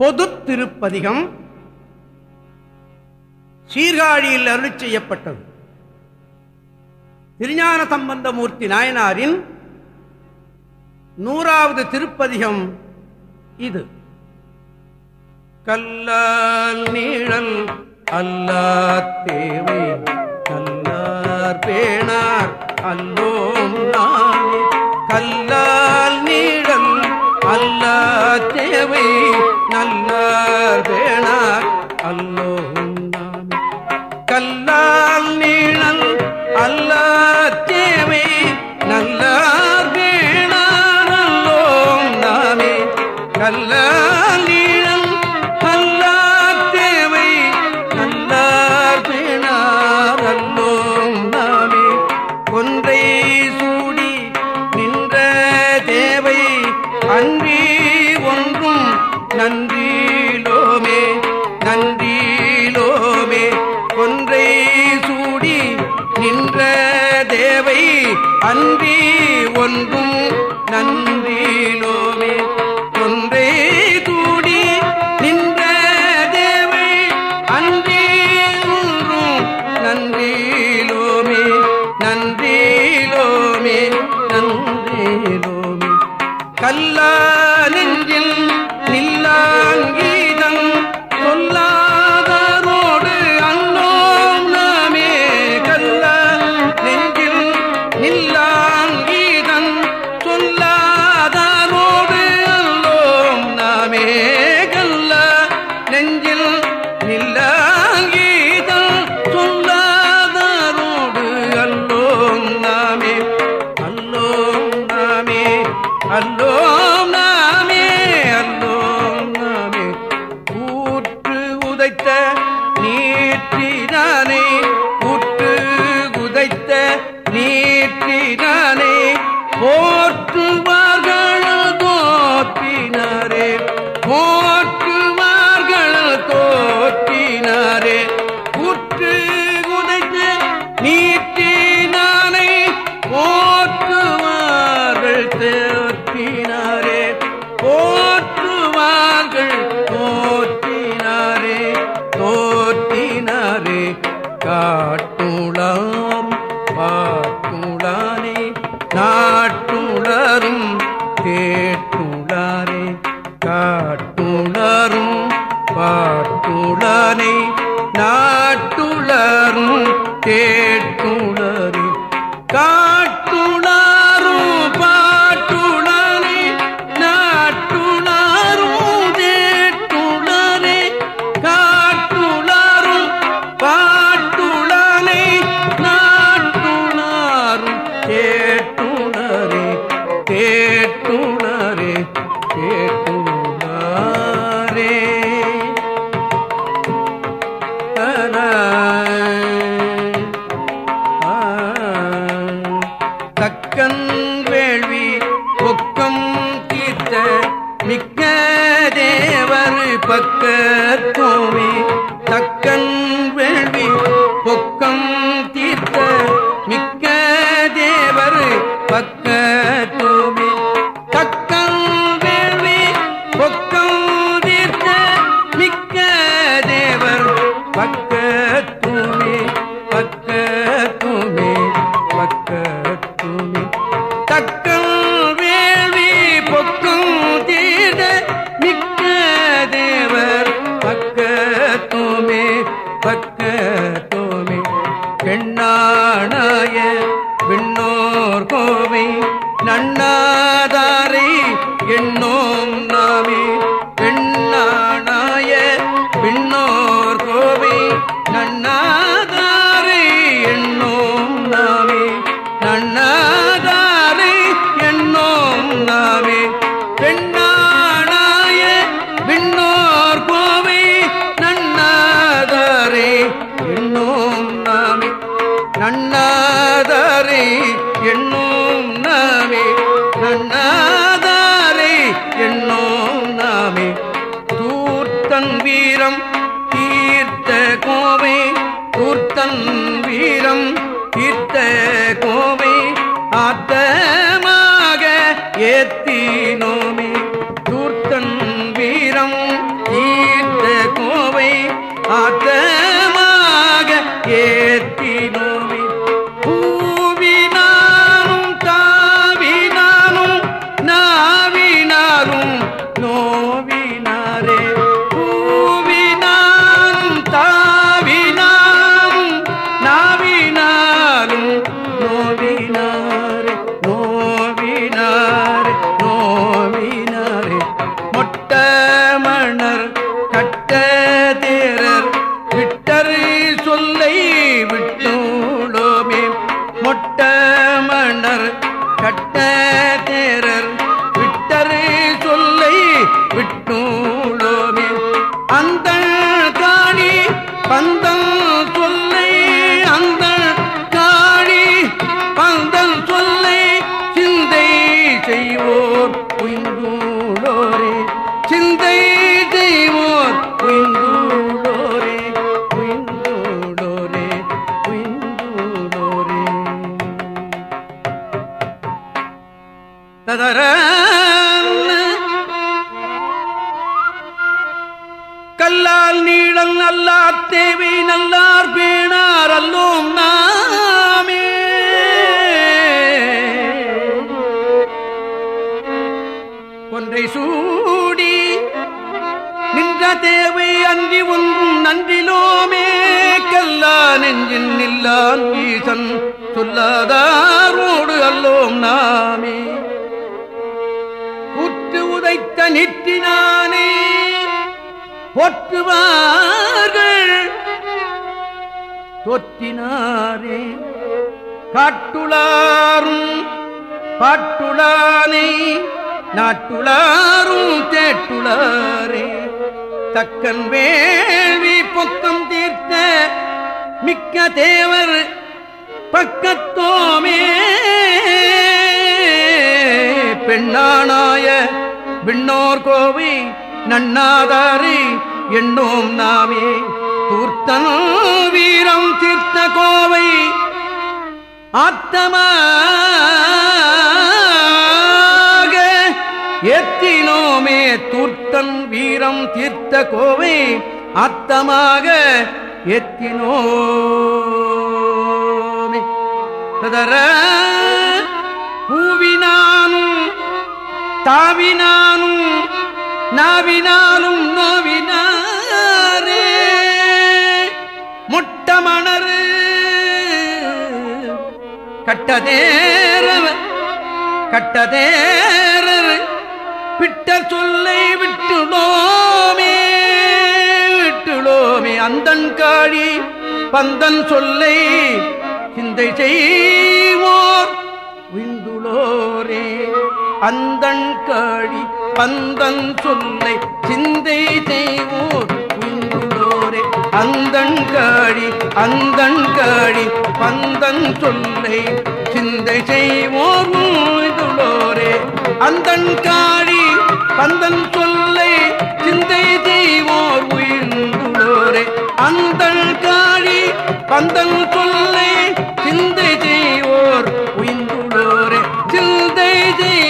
பொது திருப்பதிகம் சீர்காழியில் அருள் செய்யப்பட்டது. திருஞான சம்பந்தமூர்த்தி நாயனாரின் நூறாவது திருப்பதிகம் இது. கல்லால் நீழல் அல்லா தேவை கல்லார் பேணார் அல்லோம் கல்லால் நீழல் அல்லார் தேவை நல்லார் வேணாம் நாமே கல்லார் தேவை அன்றி ஒன்றும் நன்றி நோவே ஒன்றே தூடி நின்ற தேவை அன்றி ஒன்றும் நன்றிலோமே நன்றிலோமே நன்றிலோமே கல்லா Oh! நாட்டுளரும் கேட்டுள கண் கூர்த்தன் வீரம் தீர்த்த கோவை கூர்த்தன் வீரம் தீர்த்த கோவை ஆத்தமாக ஏத்தினோமே. கூர்த்தன் வீரம் தீர்த்த கோவை ஆத்தமாக ஏத்தினோமே. கட்ட ததர கல்லால் நீளம் நல்லார் தேவை நல்லார் பேணார் அல்லோம் நாமே. ஒன்றை சூடி நின்ற தேவை அன்றி ஒன்றும் நன்றிலோமே. கல்லா நெஞ்சின் நில்லான் ஈசன் சொல்லாதாரோடு அல்லோம் நாமே. உற்று நிற்றினானே பொற்றுவார்கள். தொற்றினாரே காட்டுளாரும் பாட்டுளானை நாட்டுளாரும் தேட்டுளாரே. தக்கன் வேள்வி பொக்கம் தீர்த்த மிக்க தேவர் பக்கத்தோமே. பெண்ணானாய விண்ணோர் கோவை நன்னாதாரி எண்ணோம் நாமே தூர்த்தன் வீரம் தீர்த்த கோவை ஆத்தமாக எத்தினோமே தூர்த்தன் வீரம் தீர்த்த கோவை ஆத்தமாக எத்தினோமே ததர தாவினானும் நாவினாலும் நோவினாரே. முட்டமணரு கட்டதேரவர் கட்டதேரர் பிட்ட சொல்லை விட்டுளோமே விட்டுளோமே அந்தன் காழி பந்தன் சொல்லை சிந்தை செய்வோர் அந்தன் காழி பந்தன் சொல்லை சிந்தை செய்வோர் குங்குளோரே அந்தன் காழி அந்தன் காழி பந்தன் சொல்லை சிந்தை செய்வோர் குங்குளோரே அந்தன் காழி பந்தன் சொல்லை சிந்தை செய்வோர் உயிர்ந்துள்ளோரே அந்தன் காழி பந்தன் சொல்லை சிந்தை செய்வோர் உயிர்ந்துள்ளோரே சிந்தை செய்